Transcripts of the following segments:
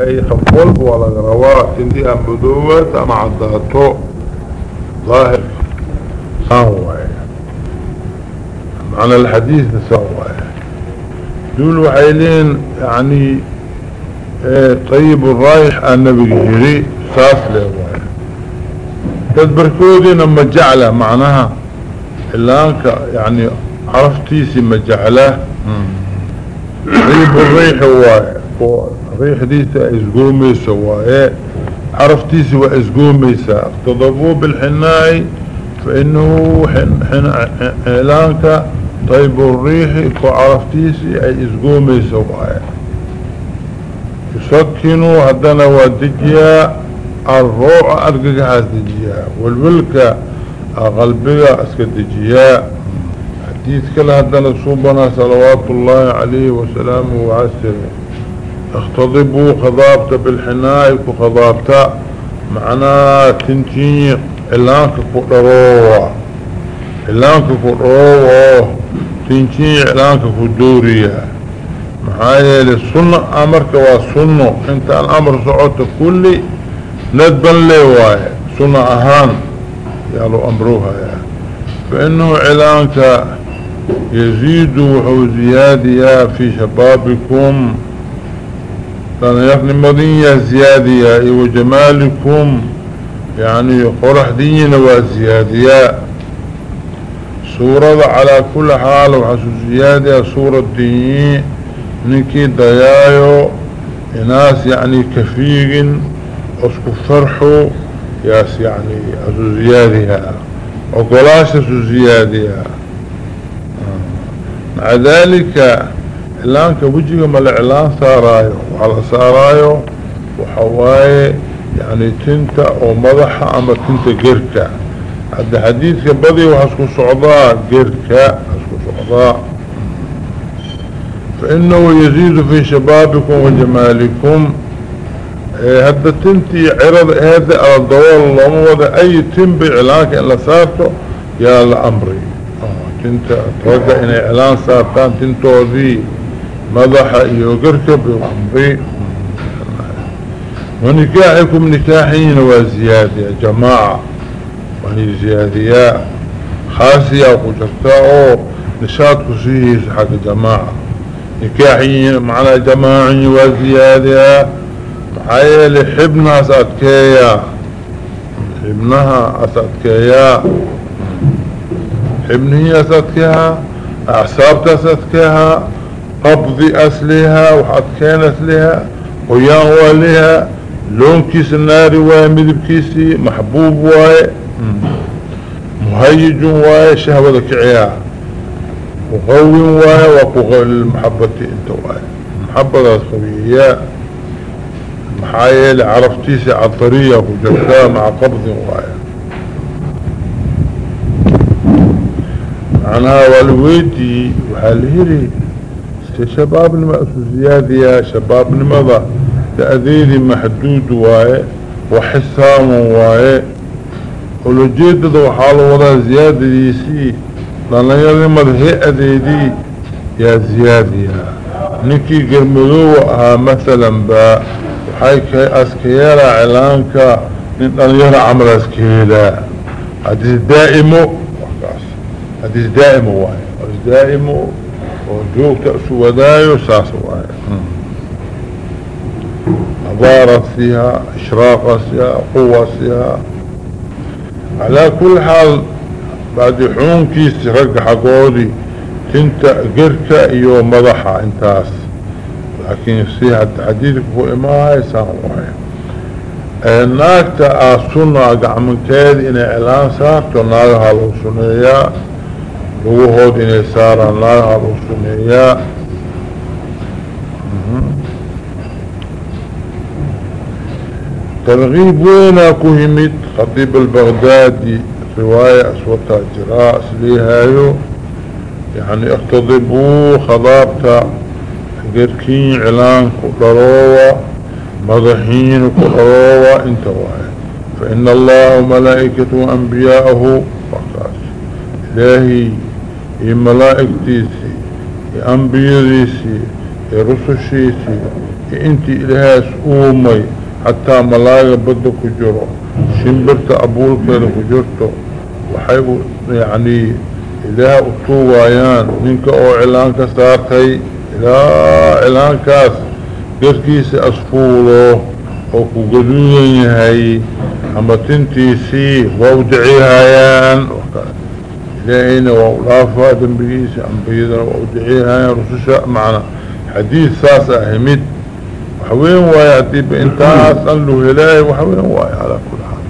يهي خفول ولا غرواء تندي أمدوات أم عداتو. ظاهر. ساوة معنى الحديث ساوة دول وحيلين يعني إيه طيب الرايح النبي جري ساس له تدبركودي لما جعله معناها. إلا أنك يعني عرفتيسي ما جعله. طيب الريح هو الريح ديسا ازقوميسا وايه عرفتيسي وازقوميسا اقتضبوه بالحناي فإنه حن حن إعلانك طيب الريح كعرفتيسي اي ازقوميسا وايه يسكنوا هدنا ودجيا الروع أرققها دجيا. والولك قلبها أسكدجيا حديث كلا هدنا صوبنا صلوات الله عليه وسلامه وعسره. اختضبوا خضابته بالحناء وخضابته معنا تنتين إلانك فقروه إلانك فقروه تنتين إلانك فدوريه محايا للسنة أمرك والسنة. إنت الأمر سعودة كلي ندبا لي سنة أهان. يالو أمروها يا. فإنه إعلانك يزيد وحو زيادية في شبابكم. لأن مضية زيادية وجمالكم يعني قرح دينا وزيادية. سورة على كل حال وحسو زيادة سورة دينية نكي ديايو ناس يعني كفيق أسكو فرحو ياس يعني اسو زيادها وقلاش اسو زيادها مع ذلك إعلان كوجه ما الإعلان سارايو. وعلى سارايو وحواي يعني تنتا ومضحة أما تنتا قركة هذا حديث كبضي وحسكو صعداء قركة حسكو صعداء فإنه يزيد في شبابكم وجمالكم. إيه، هذا تنتي عرض هذا الدوال الله وذا أي تنبي إعلانك إلا سارته يا الأمري آه، تنت ترجع إن إعلان سارتان تنتو ذي. مضح يوقرك بأمري ونكاحكم نكاحين وزيادة يا جماعة. وهي زيادية خاصية وقجرتاء نشاط كسيه حق جماعة. نكاحين معنا جماعي وزيادة. محايا حبنا أسأتكيا. حبنها أسأتكيا. حبنه أسأتكيها أعصابت أسأتكيها قبضي أسلها وحدكين أسلها ويان واليها لون كيس النار ومدب كيسي محبوب واي مهيج واي شهوة كعيا وقوي واي وقوغ المحبة أنت واي. محبة الخبيئية محايل عرفتيسي عطرية وجبتها مع قبض واي. معناها والويدي وحالهري شباب المأسوسيات يا شباب المضى تأذيذي محدود واي وحسام واي. ولو جيدد وحال وضع زيادة يسي. لأن يضمد هئة يا زيادية نكي قرمدوها مثلا با. وحي كي اسكيالا علانك نتن يرى عمل اسكيلا حديث دائمو. حديث دائمو واي. حديث دائمو. وجوك تأسو ودايو ساسو واي أبارت فيها إشراقت فيها قوة فيها. على كل حال بعد حون كيس رق حقودي تنت قركة إيو مضحة انتاس. لكن يصيح التحديد فو اماها يساموها الناكتا السنة قعمن كاد إن إعلان سارتو ناغها لو سنية لوهود ان سارا لو سنية ترغيب وين كهمت خطيب البغدادي رواية أسوتها جراء سليهايو يعني اختضبوا خضابتا قركين علان كدروة مضحين كدروة انت واحد فإن الله وملائكته وأنبياءه فقاس إلهي ملائكتيسي أنبياء رسل شيسي انتي الهاس اومي حتى ملايا بدو كجرو شمبرت ابول كيدا كجرتو وحيو يعني إله أطووايان منك أو إعلان كسارتي إلى إعلان كاس قركيس أصفوله أو كقدوين هاي أما تنتيسي وودعيهايان إلهينا وأولافا دنبقيس أنبيدنا وودعيهايان رسوشا معنا. حديث ساسا هميد وحوين وايعتي بإنتاس أنه هلاي وحوين واي على كل حال.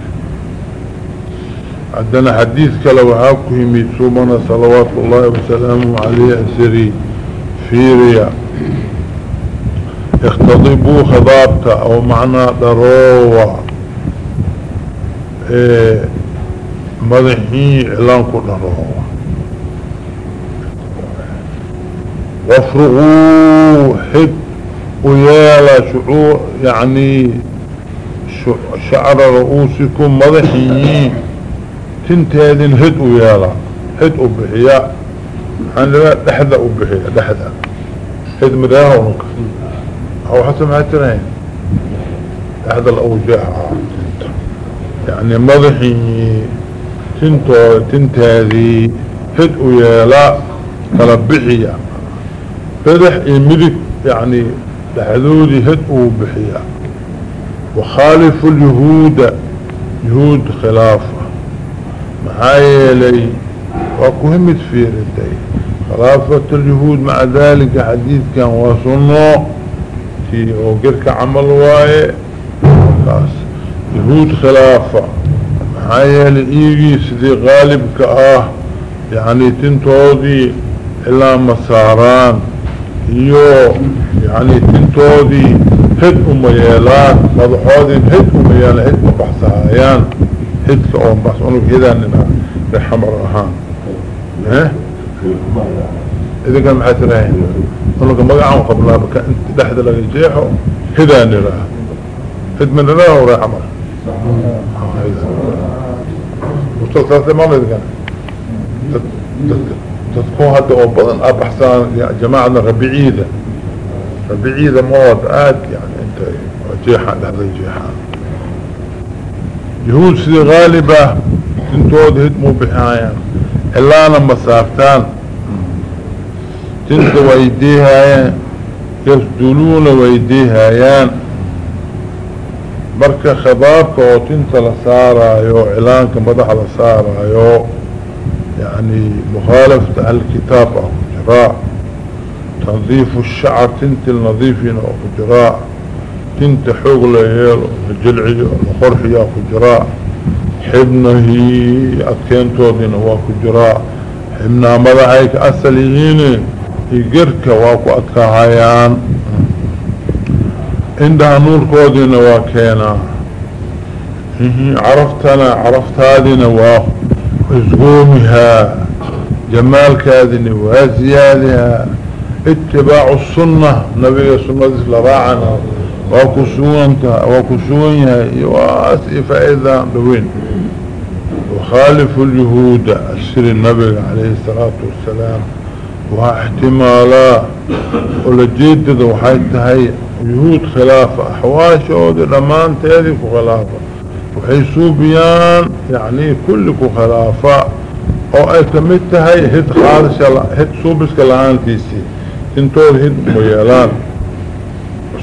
عندنا حديث وحاكو هميد سوبنا صلوات الله وسلامه عليه أسري فيريا اختضبوا خضابته أو معنى ضروة إيه مضحي اعلانكو ضروة وافرغوا حد ويالا شعور يعني شعر رؤوسكم مضحيين تنتهدين هد ويالا. هد وبحياء عن لا دحذا وبحياء دحذا هد مداها ونكر أو حتى ما ترين احد الأوجاع. يعني مضحي تنتو تنتهذي هدء يالا تلبحيا بدح الملك يعني لحدودي هدء بحيا وخالف اليهود يهود خلافة. معايا لي وكهمت في ردي خلافة اليهود مع ذلك حديث كان وصنه في وقرك عمل واي. خلاص. يهود خلافة. معايا لإيجي سدي غالب كآه يعني تنتوضي إلا مساران. يو يعني تنتوضي هد أميالات مضحوذي هد أميالات هد مبحثهايان هد كأون بحث عنك هذا أننا بحمر أهان ها؟ إذا كان محاترين ونقول مقعهم قبلها بك أنت دحد لك الجيحو هدا نراه هد من نراه وراح عمر وصل ثلاثة إذا كان تتكون هذا أبضان أبحثان جماعنا ربيعيدة ربيعيدة مواد آد يعني أنت جيحان هذا الجيحان يهود سي غالبة تنتود هدموا بحايا إلا أنا مسافتان. تلك ويديها يسدلون ويديها مركا خبابك وتنت لسارا يو اعلانك مدح لسارا يو. يعني مخالفة الكتاب أو جراء. تنظيف الشعر تنت النظيفين أو جراء. تنت حوق لهيل الجلعي الخرحي أو جراء. حبنه أكين تودين أو جراء. حبنا مدحيك أسليين يقرك واكو أتكاهيان عندها نور كودين واكينا عرفتنا عرفت هذه واخ ازقومها جمال كاذن وازيادها اتباع السنة نبي السنة لراعنا. وكسوانك وكسوانها يواسي فإذا دوين. وخالف اليهود السر النبي عليه الصلاة والسلام. واحتمالا. ولجيدد وحيتهي يهود خلافة أحواشود لمان تيديكو خلافة. وحيسو بيان يعني كلكو خلافة. أو اي كمتهي هد خالص هد سوبسك لأن تيسي. تنتور هد ميالان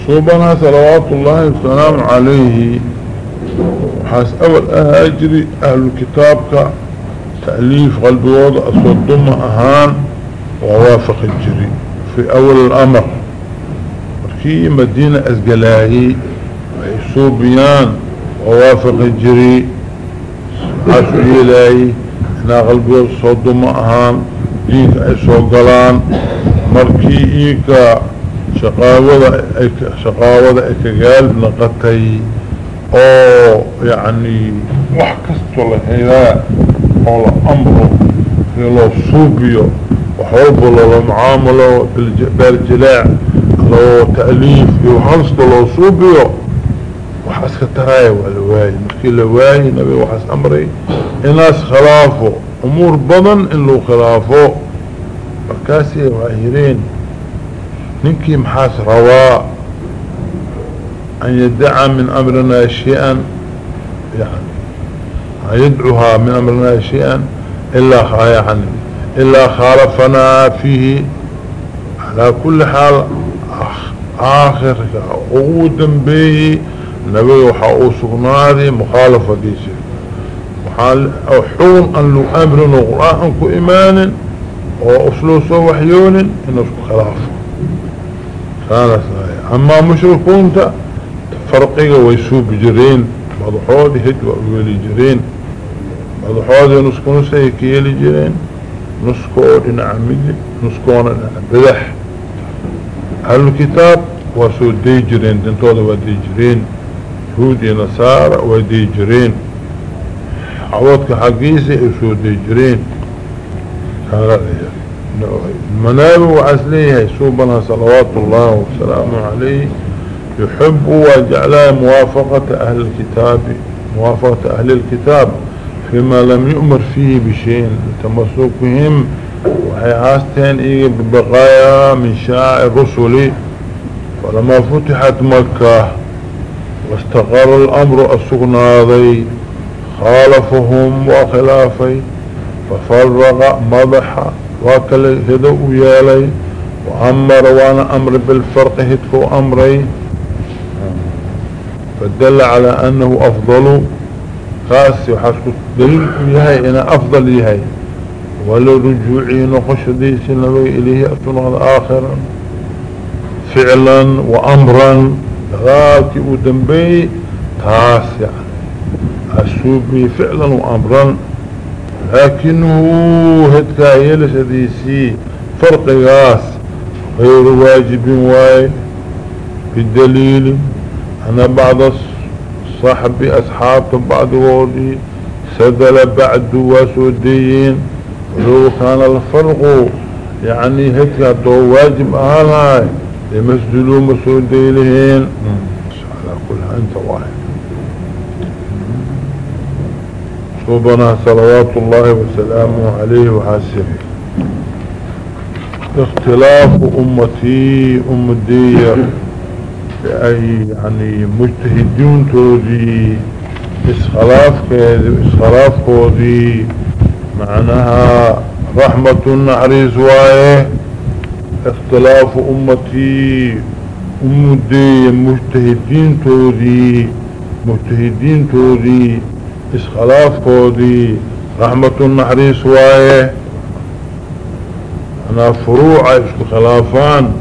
صوبنا صلوات الله والسلام عليه. وحاس أول اهاجري أهل الكتاب تأليف قلبي وضع الصدم أهان. ووافق الجري. في أول الأمر. في مدينة أزقلاهي وحيصوبيان ووافق الجري عاشو إلهي هنا قلبي صدم أهان دينك اي سوقلان مركي ايكا شقاوة شقاوة ايكا قالب نقطي. أو يعني وحكستو لهذا أو الامر في لو صوبيو وحب لو معامله بالجلاع. لو تأليف يوحنصد لو صوبيو وحاسك تراي والواي. مركي لواي نبي وحاس أمري. الناس خلافه أمور بضن ان لو خلافه مركاسي واهرين. ننكي محاس رواء أن يدعى من أمرنا شيئا. يعني يدعوها من أمرنا شيئا. إلا يعني إلا خالفنا فيه. على كل حال آخر عقودا به نبي وحاو سغنادي مخالفة ديسي حون أن لو أمر القرآن كو إيمان وأسلوسه وحيون إنه خلاف كانت أما مشركون فرقه ويسوب جرين مضحوذي هدوء ويلي جرين. مضحوذي نسكو نسيه كيلي جرين نسكو دينا عمدي نسكونا بدح أهل الكتاب وسو دي جرين دنتوضا ودي جرين يهودي نصارى ودي جرين عوضك حقيسي يسو دي جرين المنابع وعسليها يسوبنا صلوات الله وسلامه عليه. يحب وجعلها موافقة أهل الكتاب موافقة أهل الكتاب فيما لم يؤمر فيه بشيء. تمسكهم وهي عاستين إيه ببقايا من شاعر رسلي فلما فتحت مكة واستقر الأمر السقناضي خالفهم وخلافي ففرغ مضح وكل هدو يالي وأمر وأنا أمر بالفرق هدفو أمري فدل على أنه أفضل. خاص وحسكت دليل يهي إنا أفضل يهي ولو رجوعي نقش ديس النبي إليه أتنغ آخرا فعلا وأمرا غاتي ودنبي تاسع. أسوبي فعلا وأمرا. لكنه هدكا يلس ديسي فرق غاس. غير واجب واي. بالدليل أنا بعض صاحبي أصحاب بعض وودي سدل بعد وسوديين ولو كان الفرق يعني هيك دو واجب أهلاي لمسجلوا مسودي لهين على كلها أنت واحد. صوبنا صلوات الله وسلامه عليه وحاسبه اختلاف أمتي أمدية بأي يعني مجتهدين تودي إسخلاف كذي إسخلاف كودي معناها رحمة النحريس وايه اختلاف أمتي امدي مجتهدين تودي مجتهدين تودي إسخلاف كودي رحمة النحريس وايه أنا فروع اسكو خلافان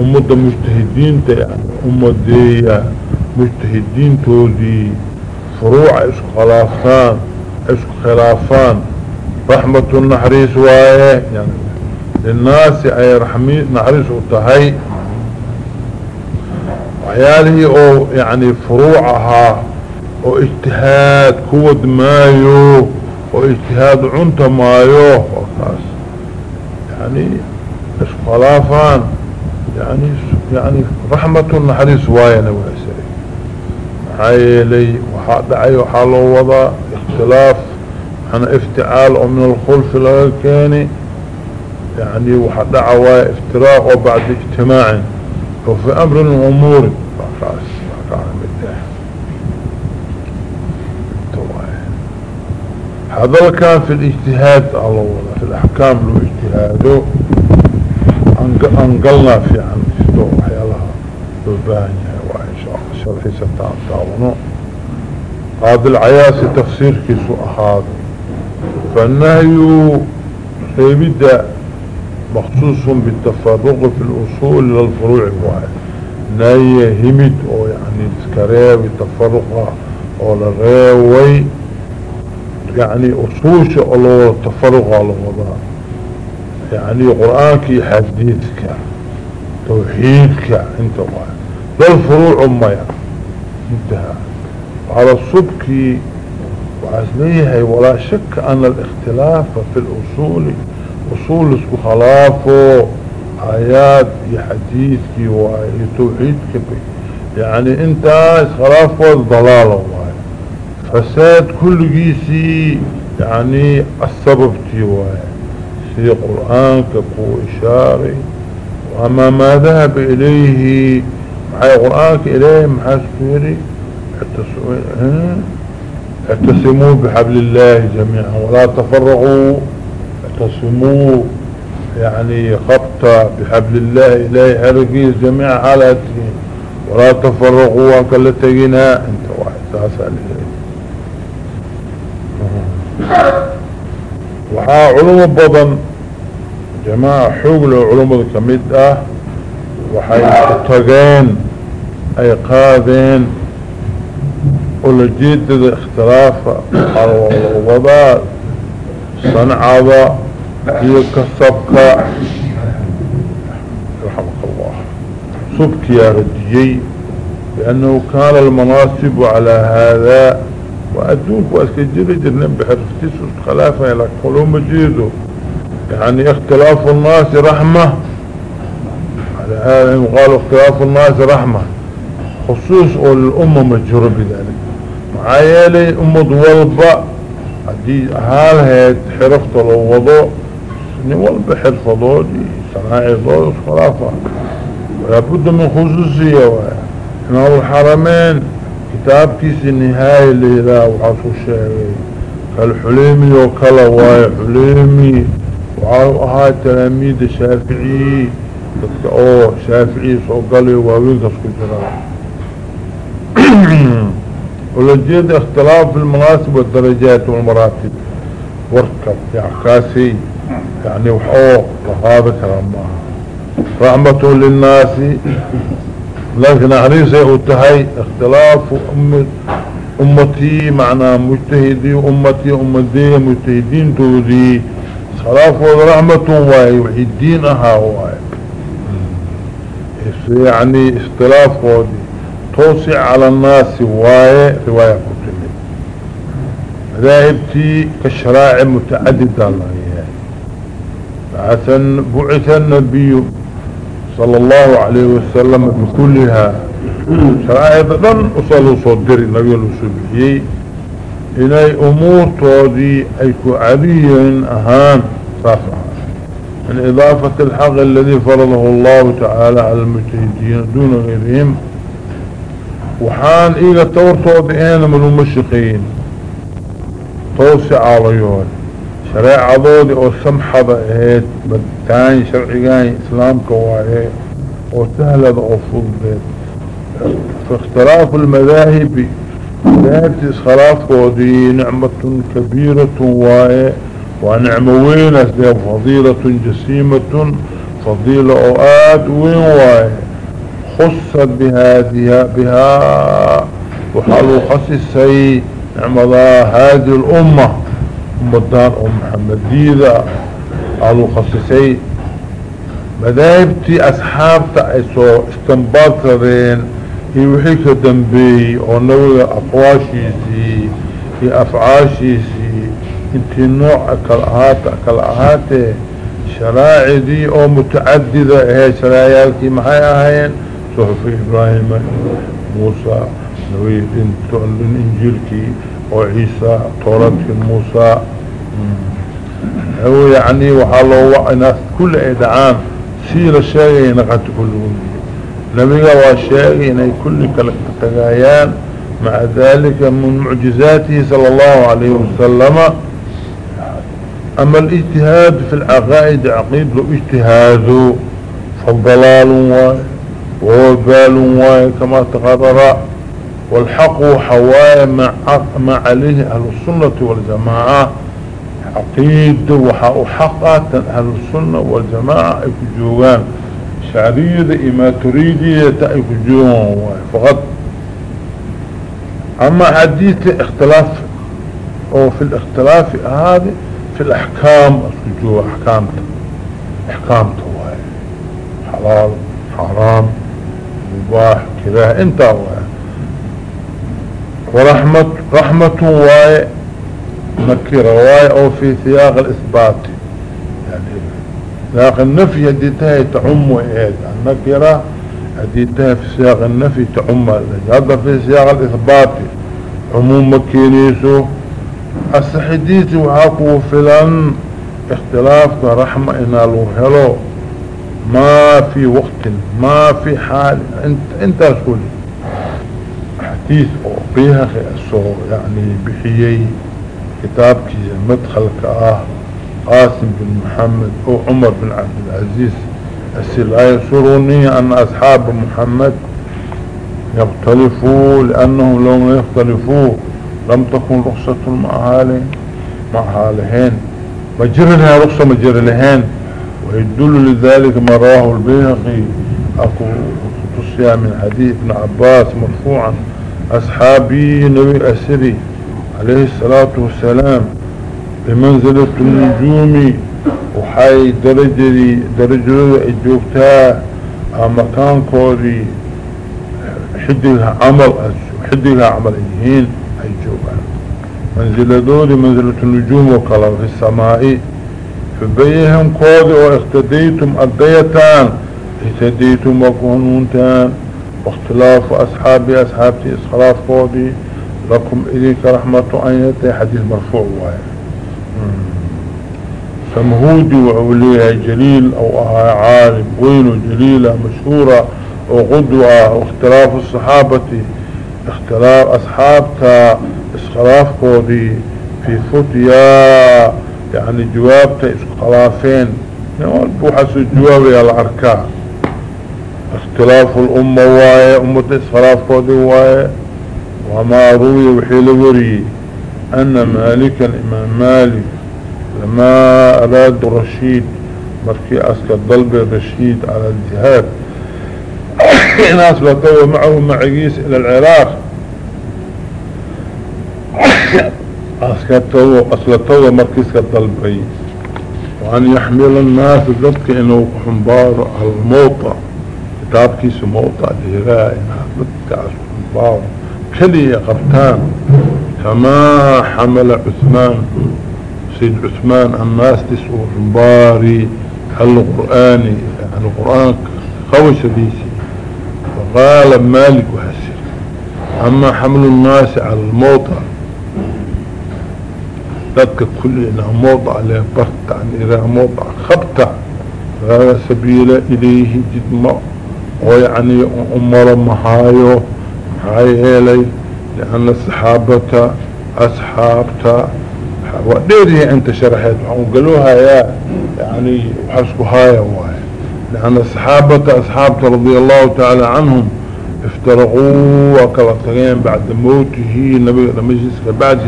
امد مجتهدين امدي مجتهدين تودي فروع اسكو خلافان اسكو خلافان. رحمة النحريس وايه للناس أي رحمي نحريس وطهي وعياله أو يعني فروعها أو اجتهاد كود مايو أو اجتهاد عنت مايو. وكاس يعني اسكو خلافان يعني يعني رحمة النحريس وايه نواسي عيلي وحاد عي وحالو وضع اختلاف. عن افتعال ومن الخلف لغاكاني يعني وحد عواء افتراق وبعد اجتماع. وفي أمر الأمور فقاس هذا كان في الاجتهاد الله في الأحكام له اجتهاده أنقلنا في عن شتو وحيالها بالبانية وإن شاء الله شرحي ستان تاونه هذا العياس تفسير كيسو أخاذ. فالنهي قيبدا مخصوص بالتفرق في الأصول للفروع واحد نهي همد أو يعني سكرية بالتفرق أو لغيوي يعني أصوش الله التفرق على وضع يعني قرآنك حديثك توحيدك انت واحد. للفروع ميا انتهى. على الصبك وعزليها ولا شك أن الاختلاف في الأصول أصول خلافه آيات حديثك وتوحيدك يعني أنت خلافة الضلال فساد كل جيسي يعني السبب تيواه في قرآن كقو إشاري وأما ما ذهب إليه محايا قرآنك إليه محاس فيري اعتصموا بحبل الله جميعا ولا تفرغوا اعتصموا يعني خبط بحبل الله إليه هرقي جميع حالاتهم. ولا تفرغوا وكالتقنا انت واحد ساسا وحا علوم بضن جماعة حقل علوم كمدة وحي اتقين أي قادين ولجيد ذا اختلاف الوضاء صنعة هي كسبك رحمك الله. صبك يا رجي لأنه كان المناصب على هذا وأدوك وأسكجر جرنين بحرفتيس خلافة إلى قلوب مجيده يعني اختلاف الناس رحمة. على هذا يقال اختلاف الناس رحمة. خصوص الأمة مجهورة بذلك معايا أمة والبا هدي هالهيد حرفت لو وضوء سني والبا حرفة دودي صناعي دودي خلافة ولابد من خصوصية إمام الحرمين كتاب كيس النهاية اللي لا وحاسو الشيء كالحليمي وكلا واي حليمي. وهاي تلاميذ الشافعي أوه شافعي سوقالي واوين كسكو جرام ولجيد اختلاف في المناسب والدرجات والمراتب. وركب يعكاسي يعني وحوق وهذا كلام رحمة للناس. لكن عريسة اتهي اختلاف أمتي معنى مجتهدي أمتي أمتي مجتهدين تودي خلاف ورحمة واي وحي الدين أها واي. يعني اختلاف ودي توسع على الناس واي رواية كتلي مذاهبتي كشراع متعددة الله بعثن بعث النبي صلى الله عليه وسلم بكلها. شرائع ضمن وصلوا صدر النبي الوسبحي إلي أمور تودي أيكو عديا أهان صافحة من إضافة الحق الذي فرضه الله تعالى على المجتهدين دون غيرهم وحان إيغا تورتو اينا من المشقين توسع عليهم شريعة ضودي أو سمحة اهيت بدتاني شرعيان إسلام كواهي. أو سهلة أو فضلت في اختلاف المذاهب. ذات اسخلاف ضودي نعمة كبيرة واهي. ونعمة وين فضيلة جسيمة. فضيلة أو آد وين واهي. خصت بهذه بها وحلو خصيصي نعمة هذه الأمة أمدان أم محمد ديدة قالوا خصيصي مذاهبتي أصحابتا أيسو استنباط رين هي وحيك دنبي ونوغ أقواشيسي هي أفعاشيسي. انتي نوع أكالأهات أكالأهات شرائع دي أو متعددة هي شرائعاتي محايا هين؟ صحف إبراهيم موسى نويد الإنجيلكي وعيسى تورات موسى. هو يعني وحالو ناس كل إدعام سير الشيء نقد كلهم نبيغا وشيء إنه كل كالتغايان. مع ذلك من معجزاته صلى الله عليه وسلم. أما الاجتهاد في العقائد عقيد له اجتهاد فالضلال ووبال واي كما تقرر والحق حوايا مع, مع عليه أهل السنة والجماعة. عقيد وحقا أهل السنة والجماعة يكجوغان شعرية إما تريدية يكجوغان فقط. أما حديث اختلاف أو في الاختلاف هذا في الأحكام أسكجوه أحكامته. أحكامته حلال حرام. مباح كذا انت ورحمة رحمة واي نكرة واي أو في سياق الاثبات. يعني سياق النفي هديتها تعم وايد النكرة هديتها في سياق النفي تعم هذا في سياق الاثبات. عموم مكينيسو السحديث وحاكو فلان اختلاف رحمة إنا لو هلو. ما في وقت ما في حال. انت انت رسولي حديث بيها خياسو يعني بحيي كتابك مدخل كآه قاسم بن محمد أو عمر بن عبد العزيز لا يسرني أن أصحاب محمد يختلفوا لأنهم لو ما يختلفوا. لم تكن رخصة مع هالهين مجرى لها رخصة مجرى لهين ويدل لذلك ما راه البيهقي. أكو تصيا من حديث ابن عباس مرفوعا. أصحابي نبي أسري عليه الصلاة والسلام بمنزلة النجوم وحي درجة درجة الجوكتاء مكان كوري حدها عمل حدها عمل ايهين أي جوكا منزلة دوري منزلة النجوم وكلا في السماء. فبيهم كودي واختديتم الضيتان اهتديتم وكونونتان واختلاف أصحابي أصحابتي إسخلاف كودي لكم إليك رحمة عينتي حديث مرفوع واي سمهودي وعوليها جليل أو عالم وين جليلة مشهورة وغدوة واختلاف الصحابة. اختلاف أصحابتا اسخلاف كودي في فتيا يعني جوابته اسخلافين بوحس الجواب يا العركاء. اختلاف الأمة واي أمة اسخلاف كودي واي. وما روي وحيل وري. أن مالكا إمام مالك لما أراد الرشيد مركي أسكى الضلب الرشيد على الجهاد. ناس لطوى معه معيس إلى العراق. أسكى أسلطوى مركز كالضلبي وأن يحمل الناس ذلك إنه حنبار الموطة كتاب كيس موطة إنها ذلك حنبار. كلي قبتان كما حمل عثمان. سيد عثمان الناس تسعوا حنباري القرآني يعني القرآن خوش ديسي وقال مالك وحسر أما حمل الناس على ذلك كل إنها موضع له برت عن إله موضع خبتع هذا سبيل إليه جدما ويعني أمر محايو محاي إلي. لأن الصحابة أصحابتا وديري أنت شرحت وقالوها يا يعني وحسكوا هاي واي لأن الصحابة أصحاب رضي الله تعالى عنهم. افترقوا وكالتغين بعد موته. النبي المجلس بعده.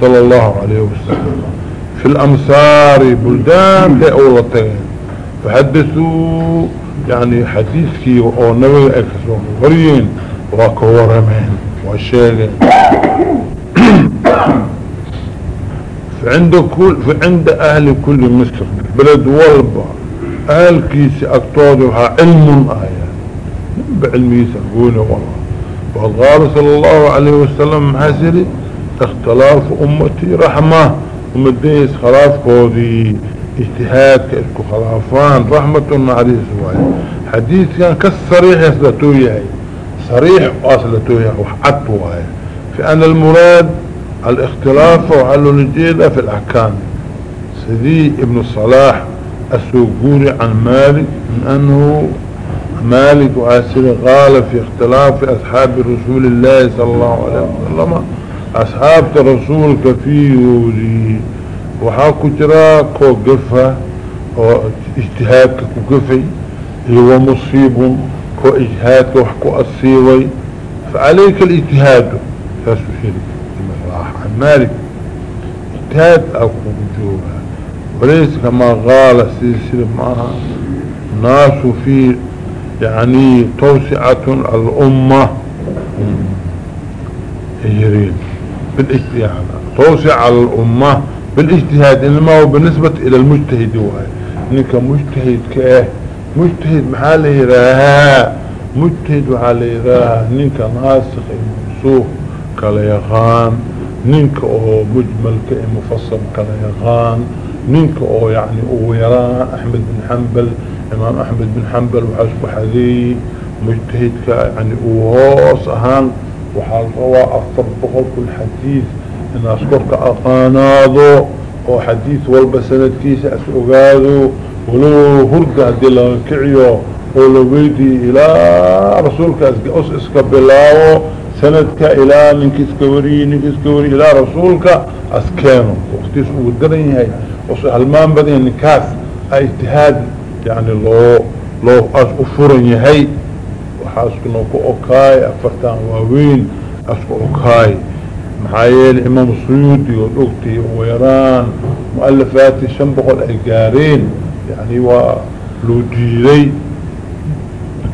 صلى الله عليه وسلم. في الأمصار بلدان لأولتين فحدثوا يعني حديثكي أو نبي أكسون. وريين وكورمين وشيغين فعند كل فعند أهل كل مصر. بلد والبا. أهل كيسي اكتوضها علم آيات بعلمي سنقوله والله. وقال صلى الله عليه وسلم حسري اختلاف أمتي رحمة. ومديس خلاف كودي. اجتهاد كاسكو خلافان رحمة عليه سواء حديث كان كالصريح يسلتوه صريح واصلتوه وحطوه فأن المراد الاختلاف وحل الجيدة في الأحكام. سيدي ابن الصلاح السوقوري عن مالك من أنه مالك وآسر قال في اختلاف أصحاب رسول الله صلى الله عليه وسلم. أصحاب الرسول كفيوري وحاكو جرا كو قفة اجتهاد هو مصيب كو وحكو أصيوي. فعليك الاجتهاد. فاسو شريك عن مالك. اجتهاد أكو وجوها وليس كما قال سلسلة معها ناس في يعني توسعة الأمة. هجرين بالإجتهاد توسع الأمة بالاجتهاد إنما هو بالنسبة إلى المجتهد واحد إنك مجتهد كاه مجتهد محال يراها مجتهد محال يراها إنك ناسخ المنسوخ كلا يغان نينك أو مجمل كأي مفصل كلا يغان نينك أو يعني أو يران أحمد بن حنبل إمام أحمد بن حنبل وحسب حذي مجتهد يعني اوهوس اهان وحال روا أفضل كل حديث إن اسكرك اقاناضو أو حديث والبسند كيس اسعقاذو ولو هرد هدي لغا كعيو ولو ويدي إلى رسولك اسك بلاو سندك إلى منك اسكوري منك اسكوري إلى رسولك اسكانو وقتيس ودرين هاي. هالمان بدين نكاس أجتهاد. يعني لو لو أفرن هاي. وحاسكنا كو أوكاي أفرتان واوين أسكو أوكاي. محايل إمام السيوطي والأكتي ويران مؤلفات الشنبق الأجارين يعني ولو جيري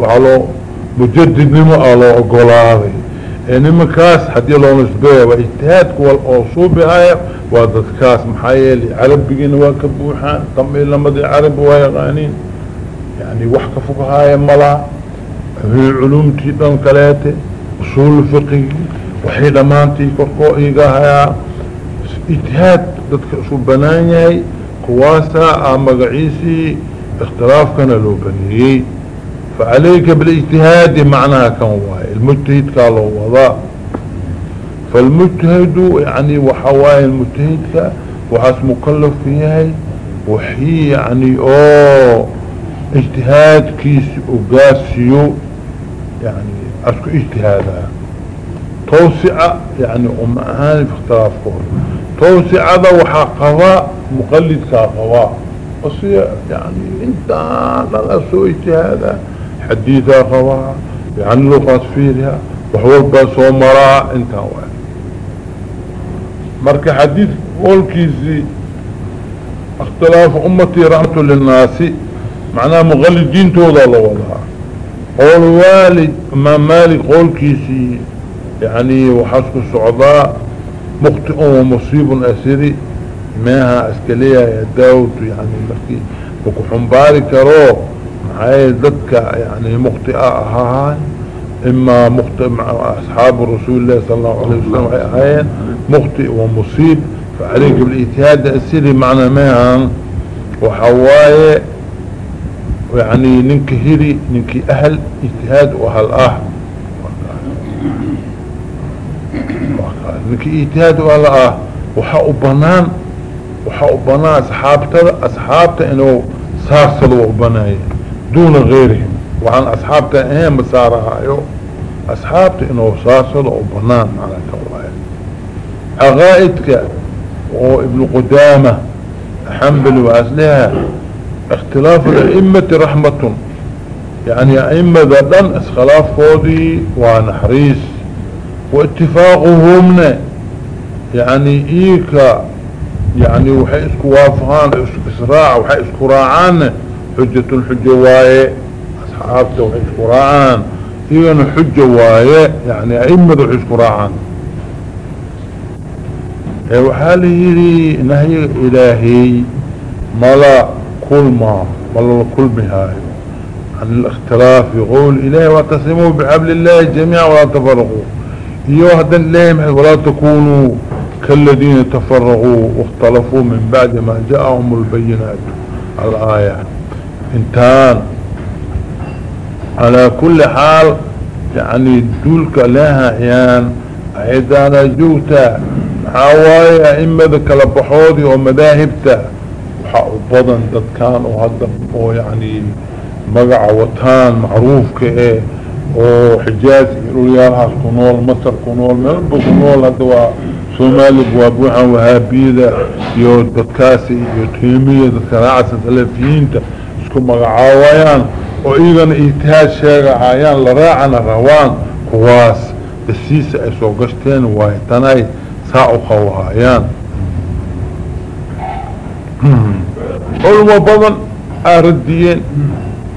وعلى مجدد نما على أقلاضي إنما كاس حدي الله نسبيه واجتهاد كوال الأوصوب هاي وادد كاس محايل عرب بيجين واكبوحان طمئي لما دي عرب ويغانين يعني وحكفوك هاي ملا. في علوم تيبان كلاته أصول الفقه وحي دمانتي كركو إيقاها اجتهاد isu banaan yahay kuwaasa a magaciisii اختلاف كان لو بنيي فعليك بالإجتهاد معناها كان واي المجتهد قالوا وضاء فالمجتهد يعني وحواي المجتهد وحاس مكلف فيها وحي يعني أو إجتهاد كيس وقاسيو يعني اسكو اجتهادها توسع يعني ام اهاني في اختلاف كون توسع هذا وحقضاء مقلد كاقضاء بس يعني انت لا سوء اجتهادا حديثا قضاء يعني لغات فيها وحول بس ومراء انت وين مركي حديث قول كيزي. اختلاف أمتي رحمة للناس. معناه مغلدين توضى الله قول والد ما مالك قول كيسي يعني وحسك السعوداء مخطئ ومصيب أسري ماها أسكالية يا داود يعني مركي بكو حنباري كرو معايا ذاتك يعني مخطئة أهاهاي إما مخطئ مع أصحاب رسول الله صلى الله عليه وسلم أهايان مخطئ ومصيب فعليك بالإتهاد أسري معنى ماها. وحواي يعني ننك هيري ننك أهل اجتهاد وأهل أهل ننك اجتهاد وأهل أهل وحاو بنان وحاو بنان أصحابته أصحابته إنه سارسلوا بناي دون غيرهم. وعن أصحابته إيه مسارها أيو أصحابته إنه سارسلوا بنان على كوايا أغائدك وابن قدامة حنبل وأسلها اختلاف الأئمة رحمة. يعني أئمة ذاتن اسخلاف قودي ونحريس. واتفاقهم يعني إيكا يعني وحي اسكو إسراع وحي اسكو راعان حجة الحجة واية. أصحابته وحي اسكو راعان إيغن حجة واية. يعني أئمة وحي اسكو راعان وحاله نهي إلهي. ملا كل ما ملا كل بهاي. عن الاختلاف يقول إلهي وتسلموا بحبل الله جميعا ولا تفرقوا. يوهدا الله ولا تكونوا كالذين تفرغوا واختلفوا من بعد ما جاءهم البينات. الآية. انتان. على كل حال يعني دولك لها يعني عيدانا جوتا حوايا إما ذكا لبحوضي ومذاهبتا. بضن داد كان وهذا يعني مقع وطان معروف كإيه وحجاز ريالها كنول مصر كنول ملبو كنول هذا سومالي بوابوحا وهابيدا يو دكاسي يو تيمية دكراعسة ثلاثينتا اسكو مقعاويان وإيغان ايتهاد شاقعايان لراعنا روان كواس. السيسة إسو قشتين وايتاناي ساعو خوهايان علم بضن أرديين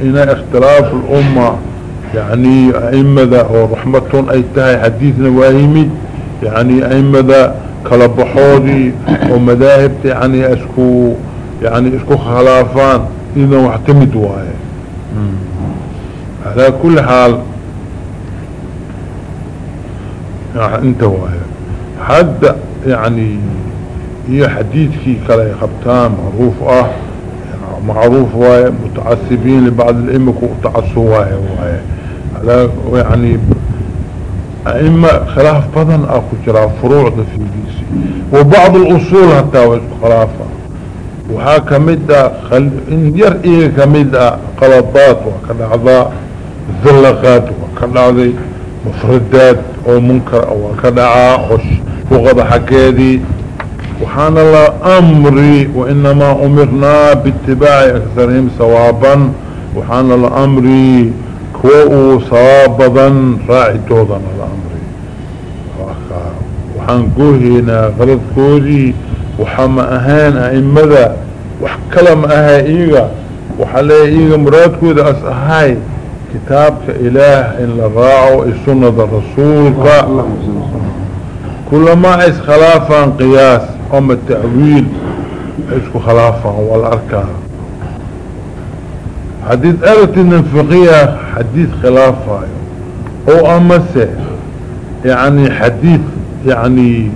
إنا اختلاف الأمة يعني أئمة ذا ورحمة أيتها حديثنا واهمي يعني أئمة ذا كالبحوضي ومذاهب يعني أسكو يعني أسكو خلافان إذا واعتمد واهي على كل حال يعني أنت واهي حد يعني هي حديثك كلا يخبتان معروف آه معروف واي متعصبين لبعض الأئمة وتعصوا واي واي. يعني أئمة خلاف بدن أكو جرا فروع في بيسي وبعض الأصول حتى خلافة. وها كمدة خل... إن ير إيه كمدة قلطات وكدعضاء ذلقات وكدعضي مفردات أو منكر أو كدعاء وغض حكيدي وحان الله أمري وإنما أمرنا باتباع أكثرهم صوابا وحان الله أمري كوؤوا صوابا راعي توضا الأمري وحان قوهينا غلط كوري وحما أهان أئمدا وحكلم أها إيغا وحالي إيغا مراد كودا أسأهاي كتابك إله إن لراعوا السنة الرسول كلما إس خلافا قياس. أما التأويل. إسكو خلافا والأركان. حديث آلة النفقية حديث خلافا أو أمسه يعني حديث يعني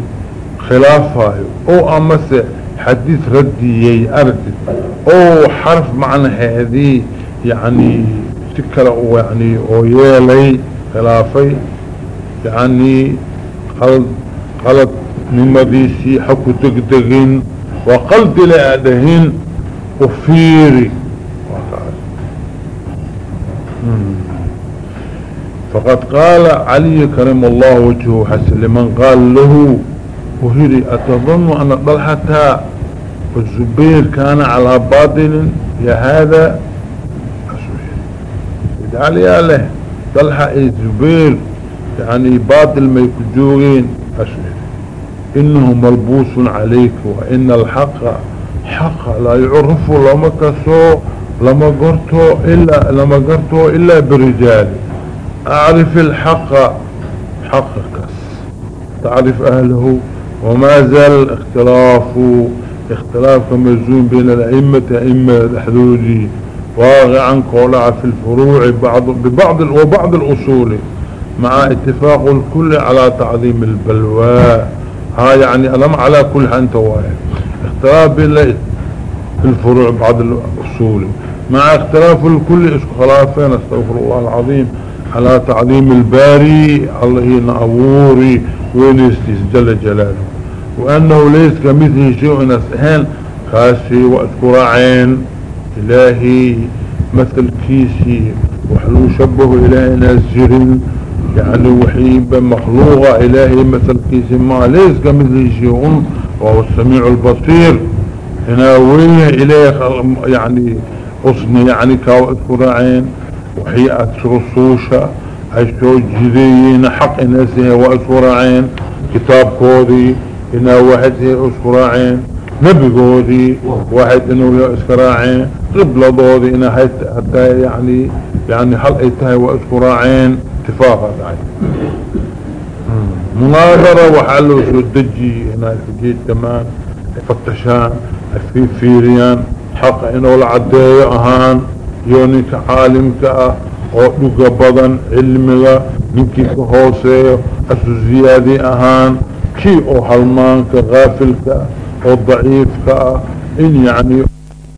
خلافا أو أمسه حديث ردي أردد أو حرف معنى هذه يعني تكلا يعني أو يالي خلافي. يعني خلط نمديسي حكو دقدقين وقلت لأدهين وفيري. فقد قال علي كرم الله وجهه حسن. لمن قال له وهري أتظن أن طلحة والزبير كان على باطل يا هذا قال يا له طلحة الزبير يعني باطل ما يكجوغين أشهر إنه ملبوس عليك وإن الحق حق لا يعرف لما كسو لما قرته إلا لما قرته إلا برجال. أعرف الحق حقك. تعرف أهله وما زال اختلاف اختلاف مزون بين الأئمة أئمة الحدودي واقعا قولع في الفروع بعض ببعض وبعض الأصول مع اتفاق الكل على تعظيم البلواء ها يعني ألم على كل أنت واحد. اختلاف الفروع بعض الأصول. مع اختلاف الكل خلافين أستغفر الله العظيم. على تعظيم الباري الله نعوري وينستيس جل جلاله. وأنه ليس كمثله شيء نسهل كاسي وأذكر عين إلهي مثل كيسي وحلو شبه إلهي نازر يعني وحيب مخلوقة إلهي مثل كيسي ما ليس كمثله شيء وهو السميع البصير. هنا وين إليه يعني حسن يعني كاو أذكر عين وحي أترسوشة أشتو جذيين حق ناسيه وأذكر عين كتاب كودي إنه واحد أذكر عين نبي قودي واحد إنه يذكر عين قبل ضودي إنه حتى يعني يعني حل ايتهي وأذكر عين اتفاقا عين مناظرة وحلو شو الدجي هنا الحجيج كمان فتشان في فيريان حق إنه العداية أهان يونيك عالمك أو دوك بدن علمك نكي كهوسي اسو زيادي أهان كي أو حلمانك غافلك أو ضعيفك إن يعني